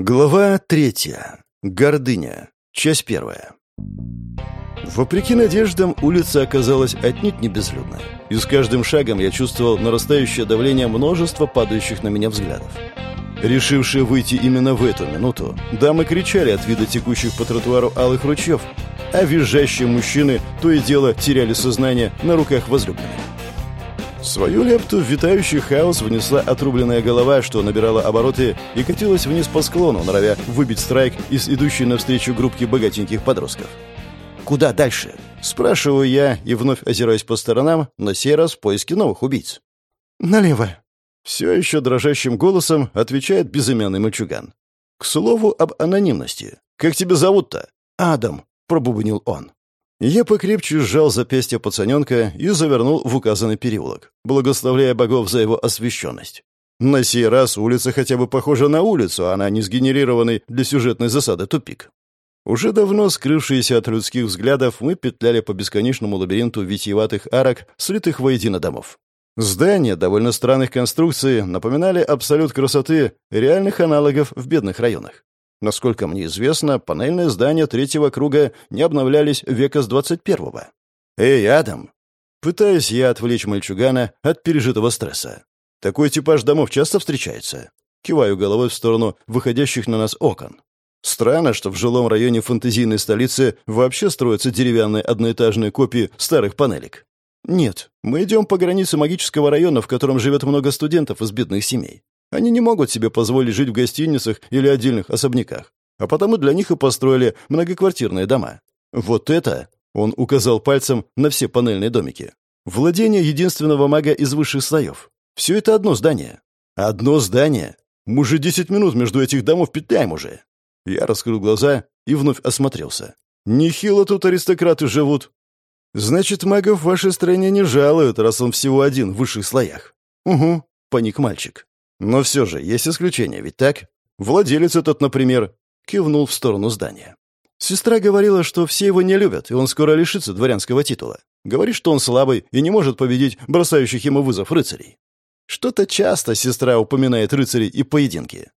Глава третья. Гордыня. Часть первая. Вопреки надеждам, улица оказалась отнюдь не безлюдной. И с каждым шагом я чувствовал нарастающее давление множества падающих на меня взглядов. Решившие выйти именно в эту минуту, дамы кричали от вида текущих по тротуару алых ручьев, а визжащие мужчины то и дело теряли сознание на руках возлюбленных. Свою лепту в витающий хаос внесла отрубленная голова, что набирала обороты и катилась вниз по склону, норовя выбить страйк из идущей навстречу группки богатеньких подростков. «Куда дальше?» — спрашиваю я и вновь озираюсь по сторонам, на сей раз в поиске новых убийц. «Налево». Все еще дрожащим голосом отвечает безымянный мальчуган. «К слову об анонимности. Как тебя зовут-то?» «Адам», — пробубнил он. Я покрепче сжал запястье пацаненка и завернул в указанный переулок, благословляя богов за его освещенность. На сей раз улица хотя бы похожа на улицу, а она не сгенерированный для сюжетной засады тупик. Уже давно скрывшиеся от людских взглядов, мы петляли по бесконечному лабиринту витиеватых арок, слитых воедино домов. Здания довольно странных конструкций напоминали абсолют красоты реальных аналогов в бедных районах. Насколько мне известно, панельные здания третьего круга не обновлялись века с 21-го. «Эй, Адам!» Пытаюсь я отвлечь мальчугана от пережитого стресса. Такой типаж домов часто встречается. Киваю головой в сторону выходящих на нас окон. Странно, что в жилом районе фантазийной столицы вообще строятся деревянные одноэтажные копии старых панелек. Нет, мы идем по границе магического района, в котором живет много студентов из бедных семей. Они не могут себе позволить жить в гостиницах или отдельных особняках, а потому для них и построили многоквартирные дома. Вот это, он указал пальцем на все панельные домики, владение единственного мага из высших слоев. Все это одно здание. Одно здание? Мы же десять минут между этих домов петляем уже. Я раскрыл глаза и вновь осмотрелся. Нехило тут аристократы живут. Значит, магов в вашей стране не жалуют, раз он всего один в высших слоях. Угу, паник мальчик. Но все же есть исключения, ведь так? Владелец этот, например, кивнул в сторону здания. Сестра говорила, что все его не любят, и он скоро лишится дворянского титула. Говорит, что он слабый и не может победить бросающих ему вызов рыцарей. Что-то часто сестра упоминает рыцарей и поединки.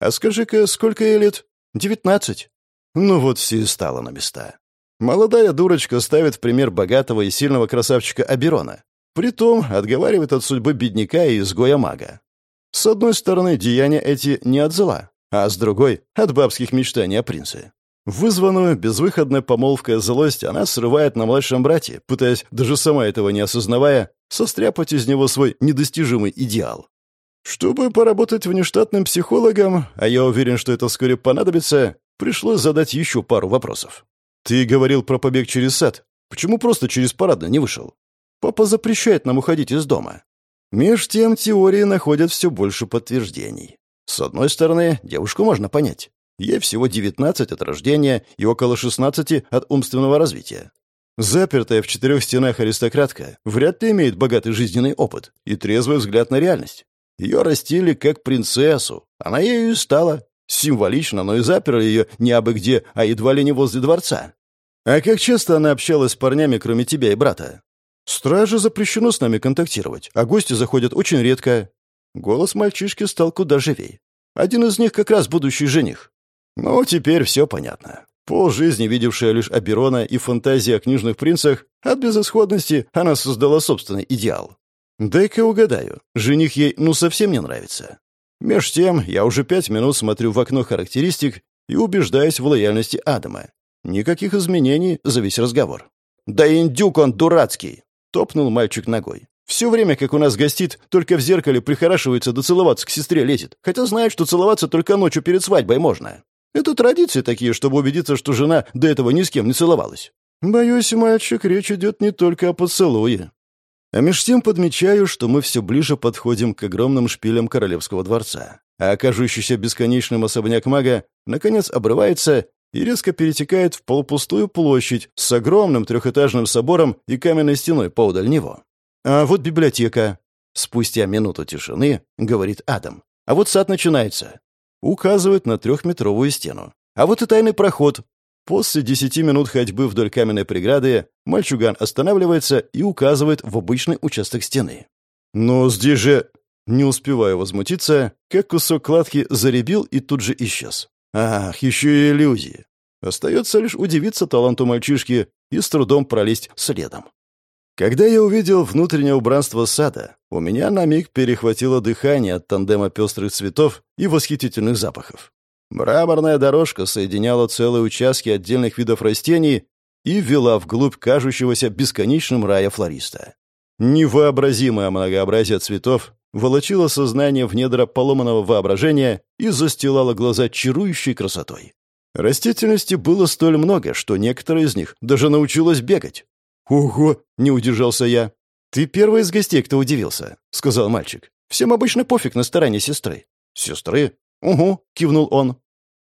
А скажи-ка, сколько ей лет? Девятнадцать. Ну вот все и стало на места. Молодая дурочка ставит в пример богатого и сильного красавчика Аберона. Притом отговаривает от судьбы бедняка и изгоя мага. С одной стороны, деяния эти не от зла, а с другой — от бабских мечтаний о принце. Вызванную безвыходной помолвкой злость она срывает на младшем брате, пытаясь, даже сама этого не осознавая, состряпать из него свой недостижимый идеал. Чтобы поработать внештатным психологом, а я уверен, что это вскоре понадобится, пришлось задать еще пару вопросов. «Ты говорил про побег через сад. Почему просто через парадно не вышел? Папа запрещает нам уходить из дома. Меж тем теории находят все больше подтверждений. С одной стороны, девушку можно понять. Ей всего 19 от рождения и около 16 от умственного развития. Запертая в четырех стенах аристократка вряд ли имеет богатый жизненный опыт и трезвый взгляд на реальность. Ее растили как принцессу. Она ею и стала. Символично, но и заперли ее не абы где, а едва ли не возле дворца. А как часто она общалась с парнями, кроме тебя и брата? «Страже запрещено с нами контактировать, а гости заходят очень редко». Голос мальчишки стал куда живей. Один из них как раз будущий жених. Ну, теперь все понятно. Пол жизни, видевшая лишь Аберона и фантазии о книжных принцах, от безысходности она создала собственный идеал. Дай-ка угадаю, жених ей ну совсем не нравится. Меж тем, я уже пять минут смотрю в окно характеристик и убеждаюсь в лояльности Адама. Никаких изменений за весь разговор. Да индюк он дурацкий. Топнул мальчик ногой. Все время, как у нас гостит, только в зеркале прихорашивается да целоваться к сестре лезет. Хотя знает, что целоваться только ночью перед свадьбой можно. Это традиции такие, чтобы убедиться, что жена до этого ни с кем не целовалась. Боюсь, мальчик, речь идет не только о поцелуе. А меж тем подмечаю, что мы все ближе подходим к огромным шпилям королевского дворца. А окажущийся бесконечным особняк мага, наконец, обрывается и резко перетекает в полупустую площадь с огромным трехэтажным собором и каменной стеной поодаль него. «А вот библиотека». Спустя минуту тишины говорит Адам. «А вот сад начинается». Указывает на трехметровую стену. «А вот и тайный проход». После десяти минут ходьбы вдоль каменной преграды мальчуган останавливается и указывает в обычный участок стены. «Но здесь же...» Не успеваю возмутиться, как кусок кладки заребил и тут же исчез. Ах, еще и иллюзии. Остается лишь удивиться таланту мальчишки и с трудом пролезть следом. Когда я увидел внутреннее убранство сада, у меня на миг перехватило дыхание от тандема пестрых цветов и восхитительных запахов. Мраморная дорожка соединяла целые участки отдельных видов растений и вела вглубь кажущегося бесконечным рая флориста. Невообразимое многообразие цветов волочило сознание в недра поломанного воображения и застилало глаза чарующей красотой. Растительности было столь много, что некоторые из них даже научилась бегать. «Ого!» — не удержался я. «Ты первый из гостей, кто удивился», — сказал мальчик. «Всем обычно пофиг на стороне сестры». «Сестры?» «Угу», — кивнул он.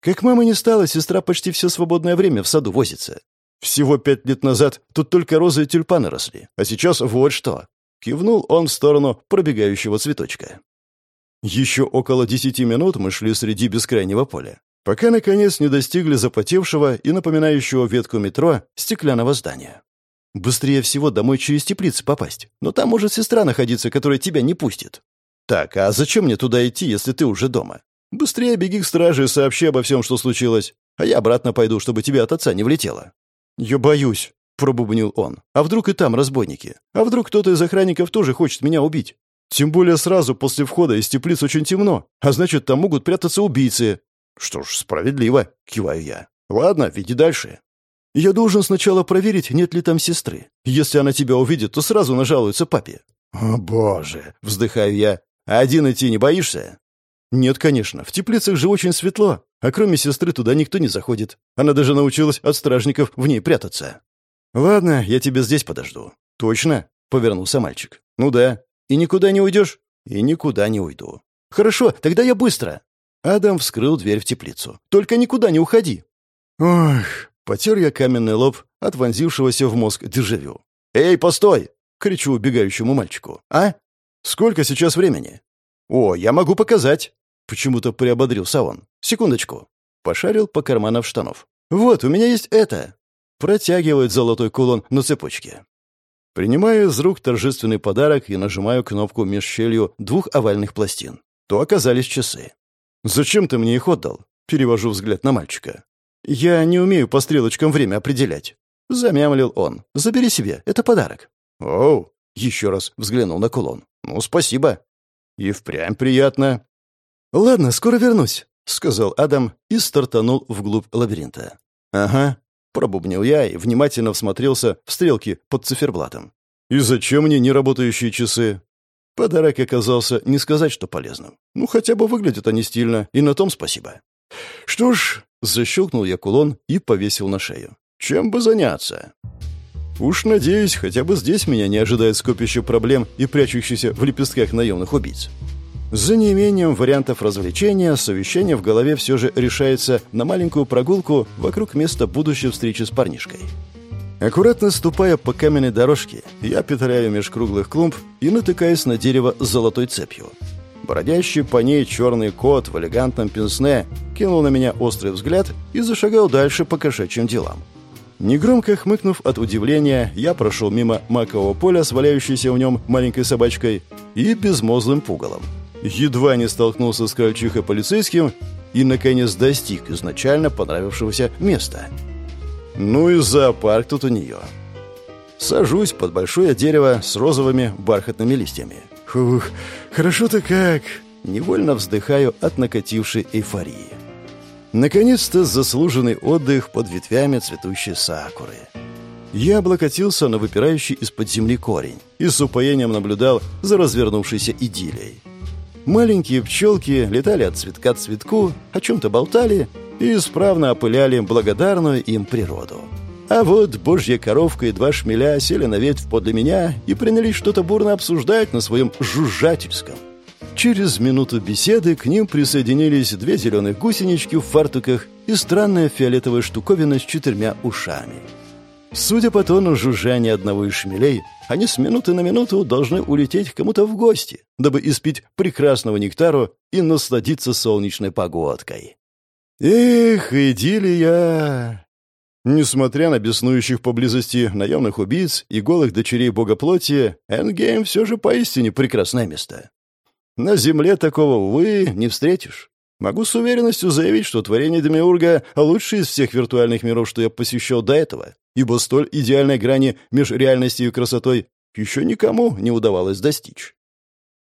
«Как мама не стала, сестра почти все свободное время в саду возится. Всего пять лет назад тут только розы и тюльпаны росли, а сейчас вот что. Кивнул он в сторону пробегающего цветочка. Еще около десяти минут мы шли среди бескрайнего поля, пока, наконец, не достигли запотевшего и напоминающего ветку метро стеклянного здания. Быстрее всего домой через теплицы попасть, но там может сестра находиться, которая тебя не пустит. Так, а зачем мне туда идти, если ты уже дома? Быстрее беги к страже и сообщи обо всем, что случилось, а я обратно пойду, чтобы тебе от отца не влетело. «Я боюсь», — пробубнил он. «А вдруг и там разбойники? А вдруг кто-то из охранников тоже хочет меня убить? Тем более сразу после входа из теплиц очень темно, а значит, там могут прятаться убийцы». «Что ж, справедливо», — киваю я. «Ладно, веди дальше». «Я должен сначала проверить, нет ли там сестры. Если она тебя увидит, то сразу нажалуется папе». «О, боже!» — вздыхаю я. «А один идти не боишься?» «Нет, конечно. В теплицах же очень светло. А кроме сестры туда никто не заходит. Она даже научилась от стражников в ней прятаться. «Ладно, я тебя здесь подожду». «Точно?» — повернулся мальчик. «Ну да. И никуда не уйдешь?» «И никуда не уйду». «Хорошо, тогда я быстро». Адам вскрыл дверь в теплицу. «Только никуда не уходи». Ох, потер я каменный лоб от вонзившегося в мозг дежавю. «Эй, постой!» — кричу убегающему мальчику. «А? Сколько сейчас времени?» «О, я могу показать!» Почему-то приободрился он. «Секундочку». Пошарил по карманам штанов. «Вот, у меня есть это». Протягивает золотой кулон на цепочке. Принимаю из рук торжественный подарок и нажимаю кнопку меж щелью двух овальных пластин. То оказались часы. «Зачем ты мне их отдал?» Перевожу взгляд на мальчика. «Я не умею по стрелочкам время определять». Замямлил он. «Забери себе, это подарок». «Оу!» Еще раз взглянул на кулон. «Ну, спасибо». «И впрямь приятно». «Ладно, скоро вернусь», — сказал Адам и стартанул вглубь лабиринта. «Ага», — пробубнил я и внимательно всмотрелся в стрелки под циферблатом. «И зачем мне неработающие часы?» Подарок оказался не сказать, что полезным. Ну, хотя бы выглядят они стильно, и на том спасибо. Что ж, защелкнул я кулон и повесил на шею. Чем бы заняться? Уж надеюсь, хотя бы здесь меня не ожидает скопище проблем и прячущихся в лепестках наемных убийц. За неимением вариантов развлечения, совещание в голове все же решается на маленькую прогулку вокруг места будущей встречи с парнишкой. Аккуратно ступая по каменной дорожке, я петляю меж круглых клумб и натыкаюсь на дерево с золотой цепью. Бродящий по ней черный кот в элегантном пенсне кинул на меня острый взгляд и зашагал дальше по кошачьим делам. Негромко хмыкнув от удивления, я прошел мимо макового поля с валяющейся в нем маленькой собачкой и безмозглым пугалом едва не столкнулся с крольчихой полицейским и, наконец, достиг изначально понравившегося места. Ну и зоопарк тут у нее. Сажусь под большое дерево с розовыми бархатными листьями. Фух, хорошо-то как. Невольно вздыхаю от накатившей эйфории. Наконец-то заслуженный отдых под ветвями цветущей сакуры. Я облокотился на выпирающий из-под земли корень и с упоением наблюдал за развернувшейся идиллией. Маленькие пчелки летали от цветка к цветку, о чем-то болтали и исправно опыляли благодарную им природу. А вот божья коровка и два шмеля сели на ветвь подле меня и принялись что-то бурно обсуждать на своем жужжательском. Через минуту беседы к ним присоединились две зеленых гусенички в фартуках и странная фиолетовая штуковина с четырьмя ушами. Судя по тону жужжания одного из шмелей, они с минуты на минуту должны улететь кому-то в гости, дабы испить прекрасного нектару и насладиться солнечной погодкой. Эх, идиллия! Несмотря на беснующих поблизости наемных убийц и голых дочерей бога плоти, Эндгейм все же поистине прекрасное место. На Земле такого, увы, не встретишь. Могу с уверенностью заявить, что творение Демиурга лучшее из всех виртуальных миров, что я посещал до этого, ибо столь идеальной грани между реальностью и красотой еще никому не удавалось достичь.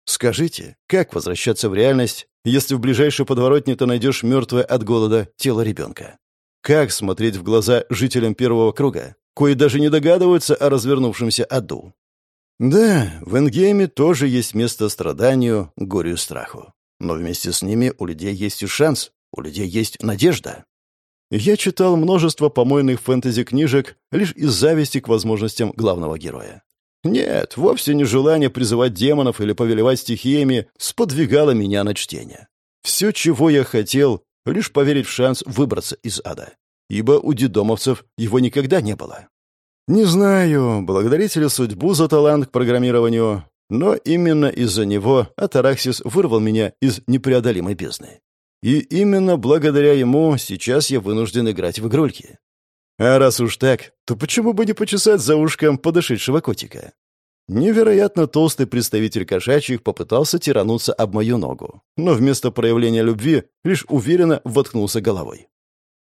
Скажите, как возвращаться в реальность, если в ближайшей подворотне ты найдешь мертвое от голода тело ребенка? Как смотреть в глаза жителям первого круга, кои даже не догадываются о развернувшемся аду? Да, в Эндгейме тоже есть место страданию, горю и страху. Но вместе с ними у людей есть и шанс, у людей есть надежда. Я читал множество помойных фэнтези-книжек лишь из зависти к возможностям главного героя. Нет, вовсе не желание призывать демонов или повелевать стихиями сподвигало меня на чтение. Все, чего я хотел, лишь поверить в шанс выбраться из ада. Ибо у дедомовцев его никогда не было. Не знаю, благодарить ли судьбу за талант к программированию, но именно из-за него Атараксис вырвал меня из непреодолимой бездны. И именно благодаря ему сейчас я вынужден играть в игрульки. А раз уж так, то почему бы не почесать за ушком подошедшего котика? Невероятно толстый представитель кошачьих попытался тирануться об мою ногу, но вместо проявления любви лишь уверенно воткнулся головой.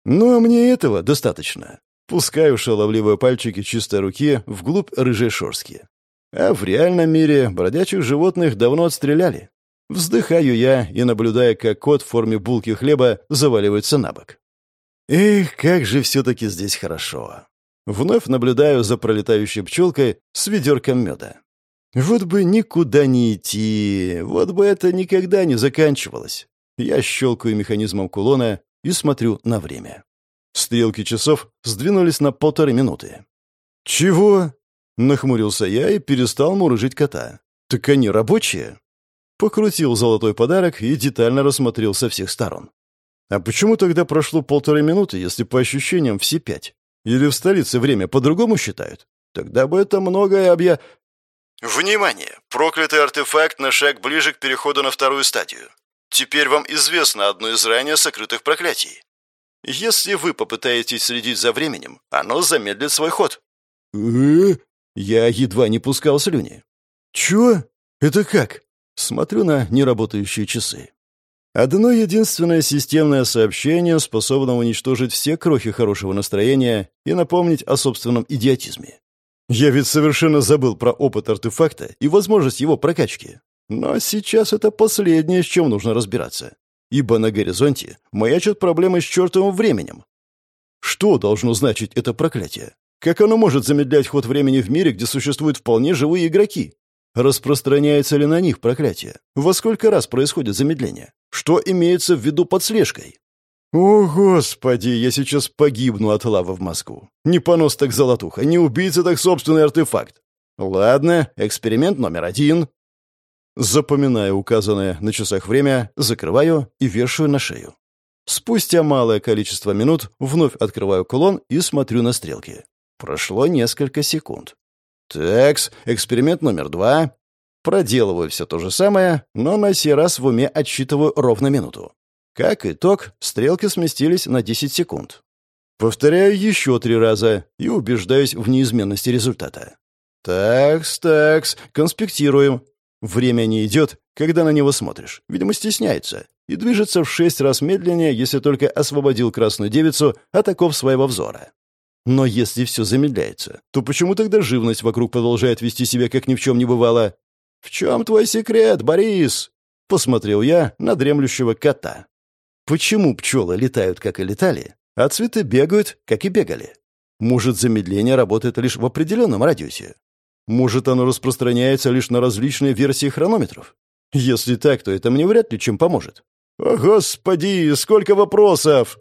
Ну а мне этого достаточно. Пускаю шаловливые пальчики чистой руки вглубь рыжей шорстки. А в реальном мире бродячих животных давно отстреляли. Вздыхаю я и наблюдая, как кот в форме булки хлеба заваливается на бок. Эх, как же все-таки здесь хорошо. Вновь наблюдаю за пролетающей пчелкой с ведерком меда. Вот бы никуда не идти, вот бы это никогда не заканчивалось. Я щелкаю механизмом кулона и смотрю на время. Стрелки часов сдвинулись на полторы минуты. «Чего?» — нахмурился я и перестал мурыжить кота. «Так они рабочие?» Покрутил золотой подарок и детально рассмотрел со всех сторон. А почему тогда прошло полторы минуты, если по ощущениям все пять? Или в столице время по-другому считают? Тогда бы это многое объя... Внимание! Проклятый артефакт на шаг ближе к переходу на вторую стадию. Теперь вам известно одно из ранее сокрытых проклятий. Если вы попытаетесь следить за временем, оно замедлит свой ход. э Я едва не пускал слюни. Чё? Это как? Смотрю на неработающие часы. Одно единственное системное сообщение способно уничтожить все крохи хорошего настроения и напомнить о собственном идиотизме. Я ведь совершенно забыл про опыт артефакта и возможность его прокачки. Но сейчас это последнее, с чем нужно разбираться. Ибо на горизонте маячат проблемы с чертовым временем. Что должно значить это проклятие? Как оно может замедлять ход времени в мире, где существуют вполне живые игроки? Распространяется ли на них проклятие? Во сколько раз происходит замедление? Что имеется в виду под слежкой? О, Господи, я сейчас погибну от лавы в Москву. Не понос так золотуха, не убийца так собственный артефакт. Ладно, эксперимент номер один. Запоминаю указанное на часах время, закрываю и вешаю на шею. Спустя малое количество минут вновь открываю кулон и смотрю на стрелки. Прошло несколько секунд. Такс, эксперимент номер два. Проделываю все то же самое, но на сей раз в уме отсчитываю ровно минуту. Как итог, стрелки сместились на 10 секунд. Повторяю еще три раза и убеждаюсь в неизменности результата. Такс, такс, конспектируем. Время не идет, когда на него смотришь. Видимо, стесняется. И движется в шесть раз медленнее, если только освободил красную девицу от оков своего взора. Но если все замедляется, то почему тогда живность вокруг продолжает вести себя, как ни в чем не бывало? «В чем твой секрет, Борис?» — посмотрел я на дремлющего кота. «Почему пчелы летают, как и летали, а цветы бегают, как и бегали? Может, замедление работает лишь в определенном радиусе? Может, оно распространяется лишь на различные версии хронометров? Если так, то это мне вряд ли чем поможет. О, господи, сколько вопросов!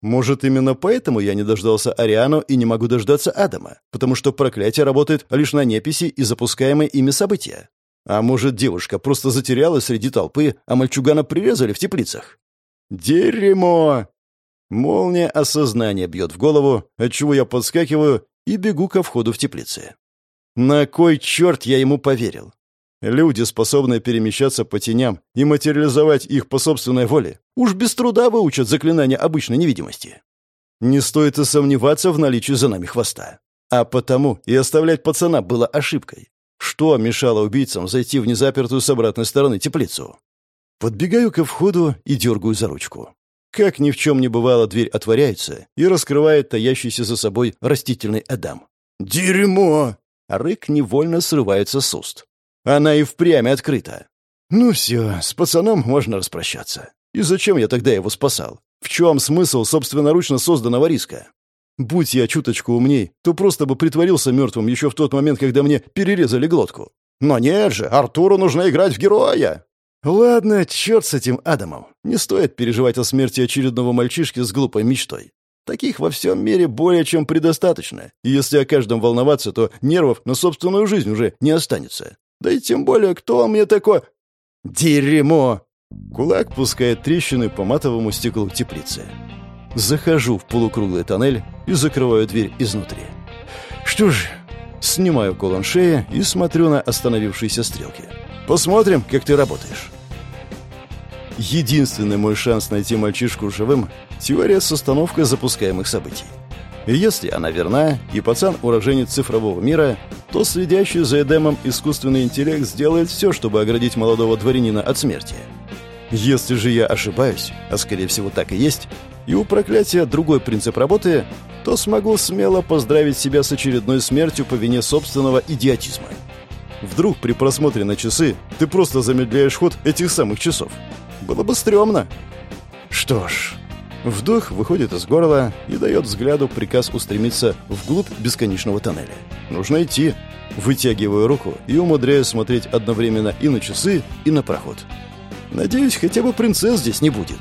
Может, именно поэтому я не дождался Ариану и не могу дождаться Адама, потому что проклятие работает лишь на неписи и запускаемые ими события. А может, девушка просто затерялась среди толпы, а мальчугана прирезали в теплицах? Дерьмо! Молния осознания бьет в голову, отчего я подскакиваю и бегу ко входу в теплицы. На кой черт я ему поверил? Люди, способные перемещаться по теням и материализовать их по собственной воле, уж без труда выучат заклинания обычной невидимости. Не стоит и сомневаться в наличии за нами хвоста. А потому и оставлять пацана было ошибкой. Что мешало убийцам зайти в незапертую с обратной стороны теплицу? Подбегаю ко входу и дергаю за ручку. Как ни в чем не бывало, дверь отворяется и раскрывает таящийся за собой растительный Адам. «Дерьмо!» Рык невольно срывается с уст. Она и впрямь открыта. «Ну все, с пацаном можно распрощаться. И зачем я тогда его спасал? В чем смысл собственноручно созданного риска? Будь я чуточку умней, то просто бы притворился мертвым еще в тот момент, когда мне перерезали глотку. Но нет же, Артуру нужно играть в героя. Ладно, черт с этим Адамом. Не стоит переживать о смерти очередного мальчишки с глупой мечтой. Таких во всем мире более чем предостаточно. И если о каждом волноваться, то нервов на собственную жизнь уже не останется. Да и тем более, кто он мне такой... Дерьмо! Кулак пускает трещины по матовому стеклу теплицы. Захожу в полукруглый тоннель и закрываю дверь изнутри. Что ж, снимаю колон шеи и смотрю на остановившиеся стрелки. Посмотрим, как ты работаешь. Единственный мой шанс найти мальчишку живым — теория с установкой запускаемых событий. Если она верна, и пацан уроженец цифрового мира, то следящий за Эдемом искусственный интеллект сделает все, чтобы оградить молодого дворянина от смерти. Если же я ошибаюсь, а скорее всего так и есть, и у проклятия другой принцип работы, то смогу смело поздравить себя с очередной смертью по вине собственного идиотизма. Вдруг при просмотре на часы ты просто замедляешь ход этих самых часов. Было бы стрёмно. Что ж, вдох выходит из горла и дает взгляду приказ устремиться вглубь бесконечного тоннеля. Нужно идти. Вытягиваю руку и умудряюсь смотреть одновременно и на часы, и на проход. Надеюсь, хотя бы принцесс здесь не будет.